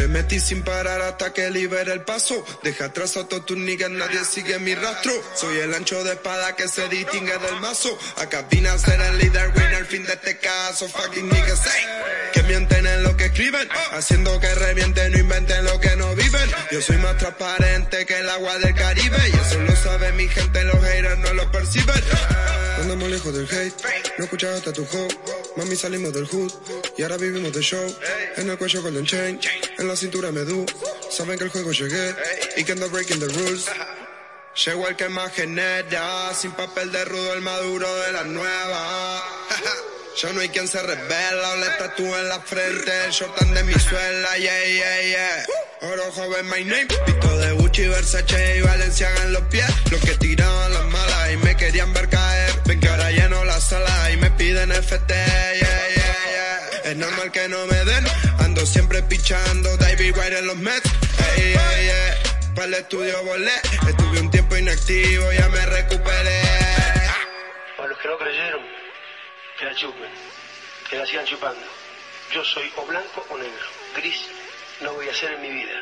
Me metí sin parar hasta que libere el paso. Deja atrás a todos tus niggas, nadie sigue mi rastro. Soy el ancho de espada que se distingue del mazo. Acá vine a ser el líder, winner, al fin de este caso. Fucking niggas, hey. Que mienten en lo que escriben. Haciendo que revienten, no inventen lo que no viven. Yo soy más transparente que el agua del Caribe. Y eso lo sabe mi gente, los haters no lo perciben. Andamos lejos del hate, no escuchas hasta tu hoe. Mami salimos del hood y ahora vivimos de show. En el cuello golden chain, en la cintura me do. Saben que el juego llegué y que ando breaking the rules. Llego el que más genera, sin papel de rudo, el maduro de la nueva. Ya no hay quien se revela, o la tatú en la frente, el shortan de mi suela, yeah, yeah, yeah. Oro joven, my name, pito de Gucci, Versace y Valenciaga en los pies. Los que tiraban las malas y me querían ver caer, ven que ahora lleno la sala y me piden FT, yeah. Es normal que no me den, ando siempre pichando, David White en los Mets, hey, yeah, yeah. Para el estudio volé, estuve un tiempo inactivo, ya me recuperé. Para los que no creyeron, que la chupen, que la sigan chupando. Yo soy o blanco o negro, gris no voy a ser en mi vida.